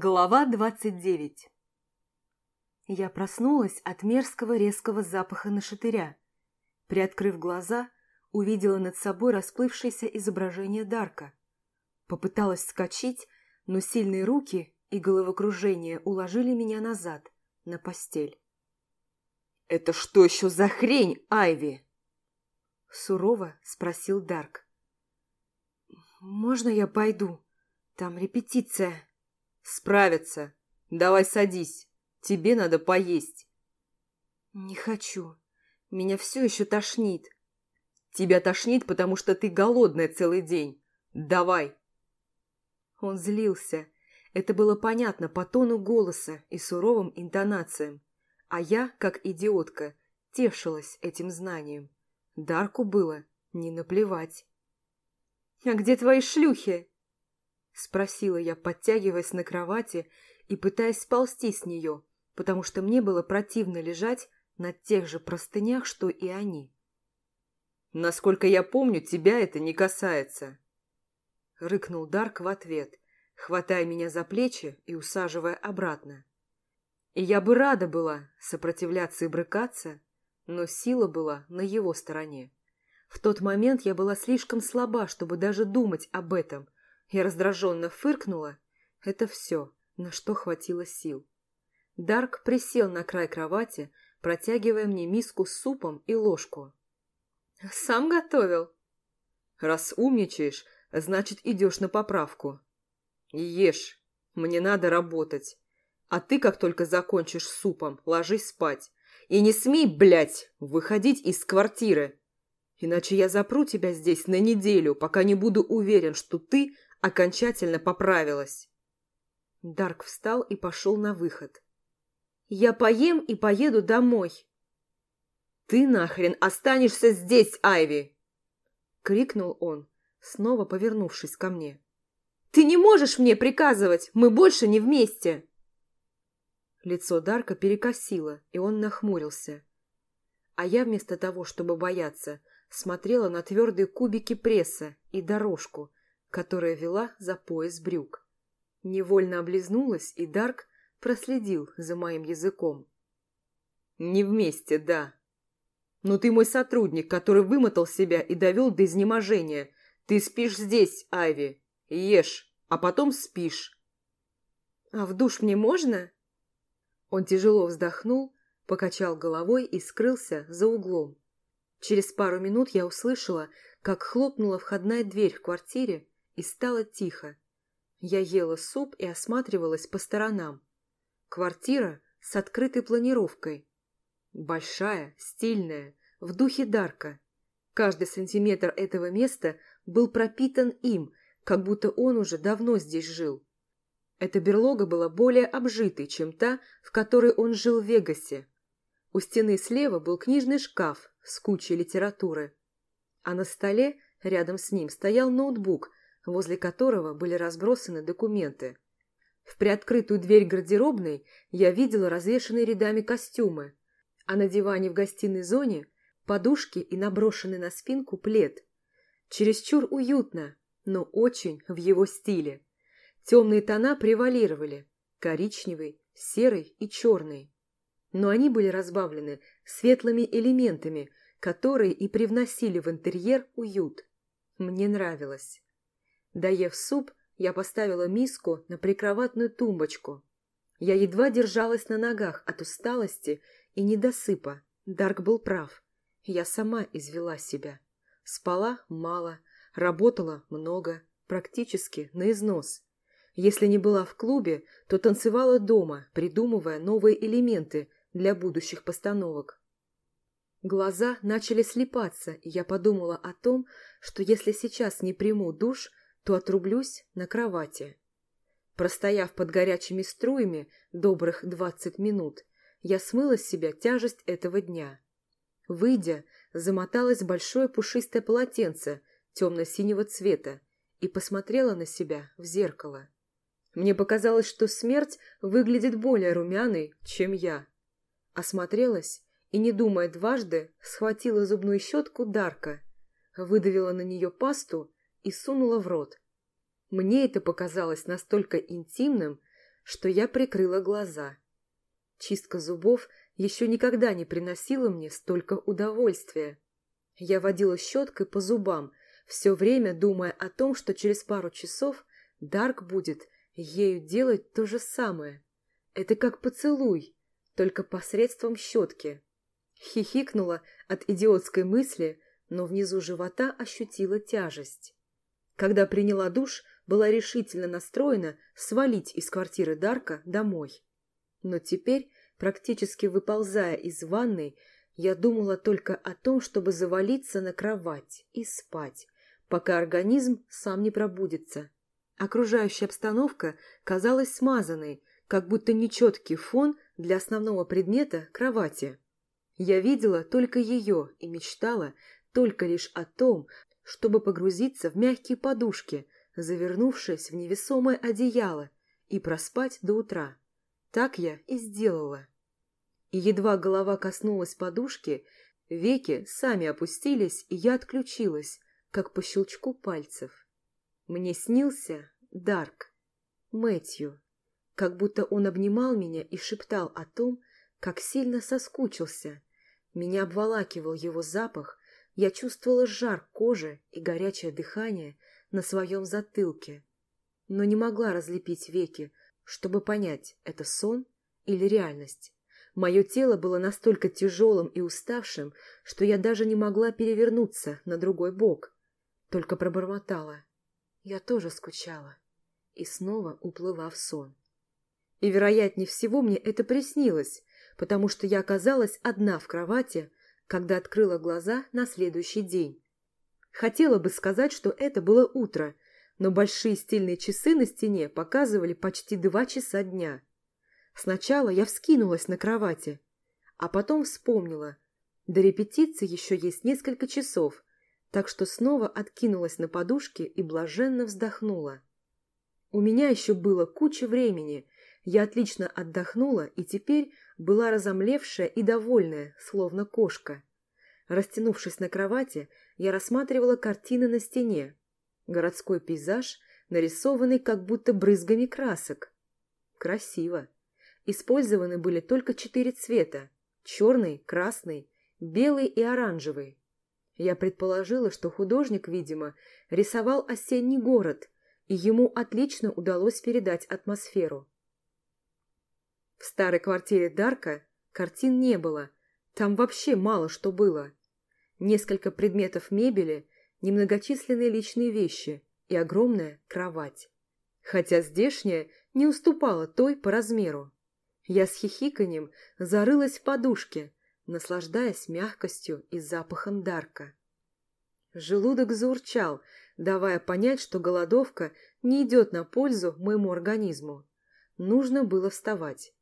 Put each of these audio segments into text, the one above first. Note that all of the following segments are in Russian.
Глава двадцать девять Я проснулась от мерзкого резкого запаха нашатыря. Приоткрыв глаза, увидела над собой расплывшееся изображение Дарка. Попыталась вскочить, но сильные руки и головокружение уложили меня назад, на постель. «Это что еще за хрень, Айви?» Сурово спросил Дарк. «Можно я пойду? Там репетиция». «Справится. Давай садись. Тебе надо поесть». «Не хочу. Меня все еще тошнит». «Тебя тошнит, потому что ты голодная целый день. Давай». Он злился. Это было понятно по тону голоса и суровым интонациям. А я, как идиотка, тешилась этим знанием. Дарку было не наплевать. «А где твои шлюхи?» Спросила я, подтягиваясь на кровати и пытаясь сползти с нее, потому что мне было противно лежать на тех же простынях, что и они. «Насколько я помню, тебя это не касается», — рыкнул Дарк в ответ, хватая меня за плечи и усаживая обратно. И я бы рада была сопротивляться и брыкаться, но сила была на его стороне. В тот момент я была слишком слаба, чтобы даже думать об этом — я раздраженно фыркнула. Это все, на что хватило сил. Дарк присел на край кровати, протягивая мне миску с супом и ложку. «Сам готовил?» «Раз умничаешь, значит, идешь на поправку. Ешь, мне надо работать. А ты, как только закончишь супом, ложись спать. И не смей, блядь, выходить из квартиры. Иначе я запру тебя здесь на неделю, пока не буду уверен, что ты окончательно поправилась. Дарк встал и пошел на выход. «Я поем и поеду домой». «Ты нахрен останешься здесь, Айви!» — крикнул он, снова повернувшись ко мне. «Ты не можешь мне приказывать! Мы больше не вместе!» Лицо Дарка перекосило, и он нахмурился. А я вместо того, чтобы бояться, смотрела на твердые кубики пресса и дорожку, которая вела за пояс брюк. Невольно облизнулась, и Дарк проследил за моим языком. «Не вместе, да. Но ты мой сотрудник, который вымотал себя и довел до изнеможения. Ты спишь здесь, Айви. Ешь, а потом спишь». «А в душ мне можно?» Он тяжело вздохнул, покачал головой и скрылся за углом. Через пару минут я услышала, как хлопнула входная дверь в квартире, и стало тихо. Я ела суп и осматривалась по сторонам. Квартира с открытой планировкой. Большая, стильная, в духе Дарка. Каждый сантиметр этого места был пропитан им, как будто он уже давно здесь жил. Эта берлога была более обжитой, чем та, в которой он жил в Вегасе. У стены слева был книжный шкаф с кучей литературы, а на столе рядом с ним стоял ноутбук возле которого были разбросаны документы. В приоткрытую дверь гардеробной я видела развешанные рядами костюмы, а на диване в гостиной зоне подушки и наброшенный на спинку плед. Чересчур уютно, но очень в его стиле. Темные тона превалировали – коричневый, серый и черный. Но они были разбавлены светлыми элементами, которые и привносили в интерьер уют. Мне нравилось. Доев суп, я поставила миску на прикроватную тумбочку. Я едва держалась на ногах от усталости и недосыпа. Дарк был прав. Я сама извела себя. Спала мало, работала много, практически на износ. Если не была в клубе, то танцевала дома, придумывая новые элементы для будущих постановок. Глаза начали слепаться, и я подумала о том, что если сейчас не приму душ, то отрублюсь на кровати. Простояв под горячими струями добрых двадцать минут, я смыла с себя тяжесть этого дня. Выйдя, замоталась в большое пушистое полотенце темно-синего цвета и посмотрела на себя в зеркало. Мне показалось, что смерть выглядит более румяной, чем я. Осмотрелась и, не думая дважды, схватила зубную щетку Дарка, выдавила на нее пасту и сунула в рот. Мне это показалось настолько интимным, что я прикрыла глаза. Чистка зубов еще никогда не приносила мне столько удовольствия. Я водила щеткой по зубам, все время думая о том, что через пару часов Дарк будет ею делать то же самое. Это как поцелуй, только посредством щетки. Хихикнула от идиотской мысли, но внизу живота ощутила тяжесть. Когда приняла душ, была решительно настроена свалить из квартиры Дарка домой. Но теперь, практически выползая из ванной, я думала только о том, чтобы завалиться на кровать и спать, пока организм сам не пробудется. Окружающая обстановка казалась смазанной, как будто нечеткий фон для основного предмета кровати. Я видела только ее и мечтала только лишь о том, чтобы погрузиться в мягкие подушки, завернувшись в невесомое одеяло, и проспать до утра. Так я и сделала. И едва голова коснулась подушки, веки сами опустились, и я отключилась, как по щелчку пальцев. Мне снился Дарк, Мэтью, как будто он обнимал меня и шептал о том, как сильно соскучился. Меня обволакивал его запах, я чувствовала жар кожи и горячее дыхание на своем затылке, но не могла разлепить веки, чтобы понять, это сон или реальность. Мое тело было настолько тяжелым и уставшим, что я даже не могла перевернуться на другой бок. Только пробормотала. Я тоже скучала. И снова уплыла в сон. И, вероятнее всего, мне это приснилось, потому что я оказалась одна в кровати, когда открыла глаза на следующий день. Хотела бы сказать, что это было утро, но большие стильные часы на стене показывали почти два часа дня. Сначала я вскинулась на кровати, а потом вспомнила. До репетиции еще есть несколько часов, так что снова откинулась на подушке и блаженно вздохнула. У меня еще было куча времени, я отлично отдохнула и теперь была разомлевшая и довольная, словно кошка. Растянувшись на кровати, я рассматривала картины на стене. Городской пейзаж, нарисованный как будто брызгами красок. Красиво. Использованы были только четыре цвета – черный, красный, белый и оранжевый. Я предположила, что художник, видимо, рисовал осенний город, и ему отлично удалось передать атмосферу. В старой квартире Дарка картин не было, там вообще мало что было. Несколько предметов мебели, немногочисленные личные вещи и огромная кровать. Хотя здешняя не уступала той по размеру. Я с хихиканьем зарылась в подушке, наслаждаясь мягкостью и запахом Дарка. Желудок заурчал, давая понять, что голодовка не идет на пользу моему организму. Нужно было вставать.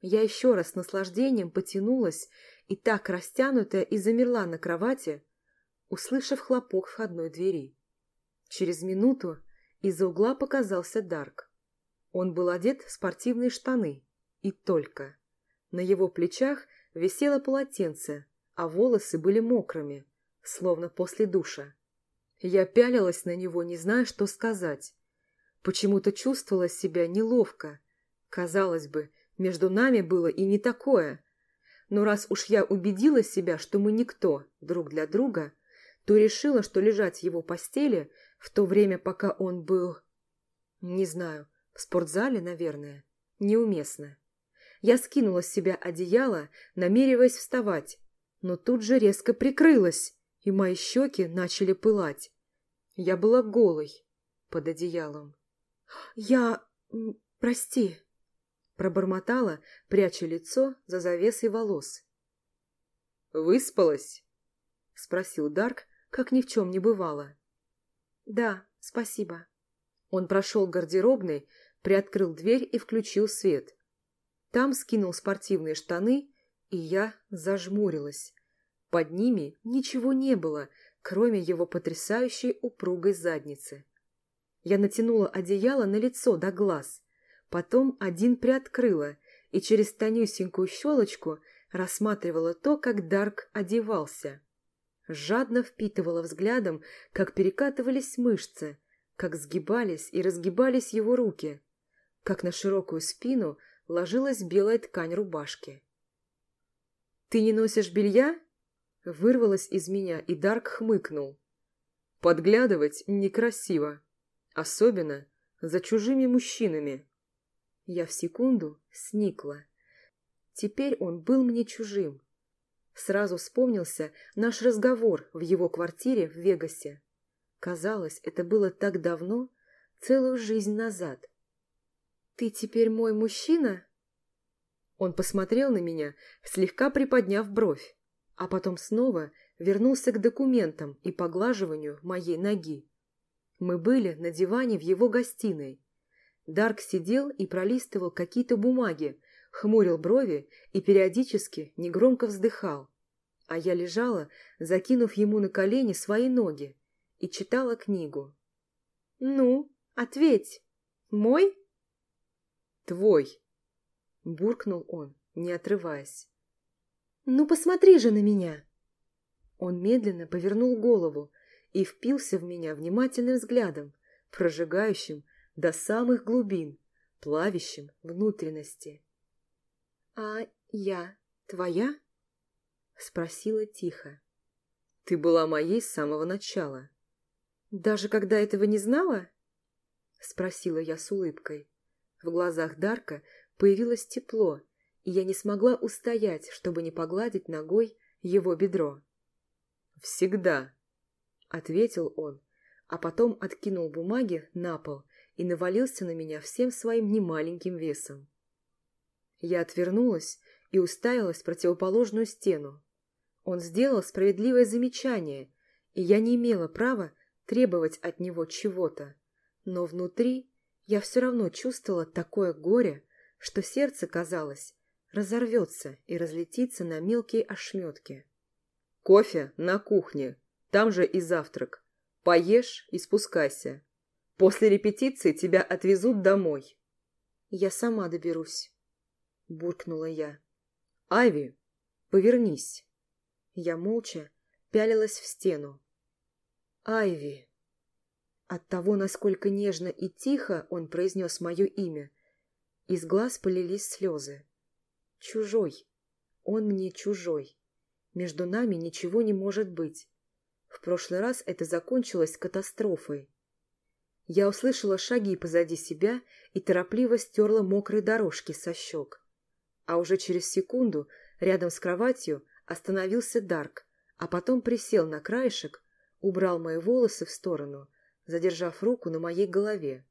Я еще раз с наслаждением потянулась и так растянутая и замерла на кровати, услышав хлопок входной двери. Через минуту из-за угла показался Дарк. Он был одет в спортивные штаны, и только. На его плечах висело полотенце, а волосы были мокрыми, словно после душа. Я пялилась на него, не зная, что сказать. Почему-то чувствовала себя неловко. Казалось бы, между нами было и не такое. Но раз уж я убедила себя, что мы никто друг для друга, то решила, что лежать в его постели в то время, пока он был... Не знаю, в спортзале, наверное, неуместно. Я скинула с себя одеяло, намереваясь вставать, но тут же резко прикрылась, и мои щеки начали пылать. Я была голой под одеялом. «Я... прости», — пробормотала, пряча лицо за завесой волос. «Выспалась?» — спросил Дарк, как ни в чем не бывало. «Да, спасибо». Он прошел гардеробной, приоткрыл дверь и включил свет. Там скинул спортивные штаны, и я зажмурилась. Под ними ничего не было, кроме его потрясающей упругой задницы. Я натянула одеяло на лицо до глаз, потом один приоткрыла и через тонюсенькую щелочку рассматривала то, как Дарк одевался. Жадно впитывала взглядом, как перекатывались мышцы, как сгибались и разгибались его руки – как на широкую спину ложилась белая ткань рубашки. «Ты не носишь белья?» Вырвалось из меня, и Дарк хмыкнул. «Подглядывать некрасиво, особенно за чужими мужчинами». Я в секунду сникла. Теперь он был мне чужим. Сразу вспомнился наш разговор в его квартире в Вегасе. Казалось, это было так давно, целую жизнь назад. «Ты теперь мой мужчина?» Он посмотрел на меня, слегка приподняв бровь, а потом снова вернулся к документам и поглаживанию моей ноги. Мы были на диване в его гостиной. Дарк сидел и пролистывал какие-то бумаги, хмурил брови и периодически негромко вздыхал. А я лежала, закинув ему на колени свои ноги, и читала книгу. «Ну, ответь, мой?» «Твой», буркнул он, не отрываясь. «Ну, посмотри же на меня!» Он медленно повернул голову и впился в меня внимательным взглядом, прожигающим до самых глубин, плавящим внутренности. «А я твоя?» — спросила тихо. «Ты была моей с самого начала». «Даже когда этого не знала?» — спросила я с улыбкой. В глазах Дарка Появилось тепло, и я не смогла устоять, чтобы не погладить ногой его бедро. «Всегда», — ответил он, а потом откинул бумаги на пол и навалился на меня всем своим немаленьким весом. Я отвернулась и уставилась в противоположную стену. Он сделал справедливое замечание, и я не имела права требовать от него чего-то. Но внутри я все равно чувствовала такое горе, что сердце, казалось, разорвется и разлетится на мелкие ошметки. «Кофе на кухне, там же и завтрак. Поешь и спускайся. После репетиции тебя отвезут домой». «Я сама доберусь», — буркнула я. «Айви, повернись». Я молча пялилась в стену. «Айви». От того, насколько нежно и тихо он произнес мое имя, из глаз полились слезы. Чужой. Он мне чужой. Между нами ничего не может быть. В прошлый раз это закончилось катастрофой. Я услышала шаги позади себя и торопливо стерла мокрые дорожки со щек. А уже через секунду рядом с кроватью остановился Дарк, а потом присел на краешек, убрал мои волосы в сторону, задержав руку на моей голове.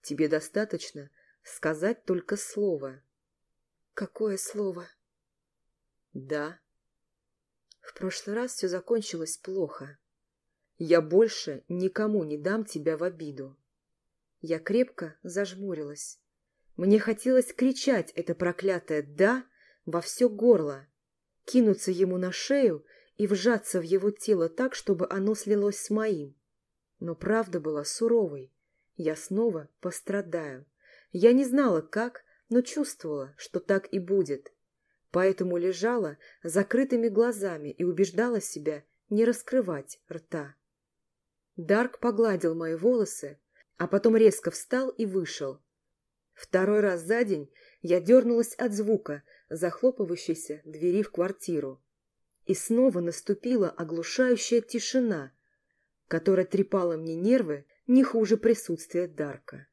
«Тебе достаточно, сказать только слово. Какое слово? Да. В прошлый раз все закончилось плохо. Я больше никому не дам тебя в обиду. Я крепко зажмурилась. Мне хотелось кричать это проклятое «да» во все горло, кинуться ему на шею и вжаться в его тело так, чтобы оно слилось с моим. Но правда была суровой. Я снова пострадаю. Я не знала, как, но чувствовала, что так и будет. Поэтому лежала закрытыми глазами и убеждала себя не раскрывать рта. Дарк погладил мои волосы, а потом резко встал и вышел. Второй раз за день я дернулась от звука захлопывающейся двери в квартиру. И снова наступила оглушающая тишина, которая трепала мне нервы не хуже присутствия Дарка.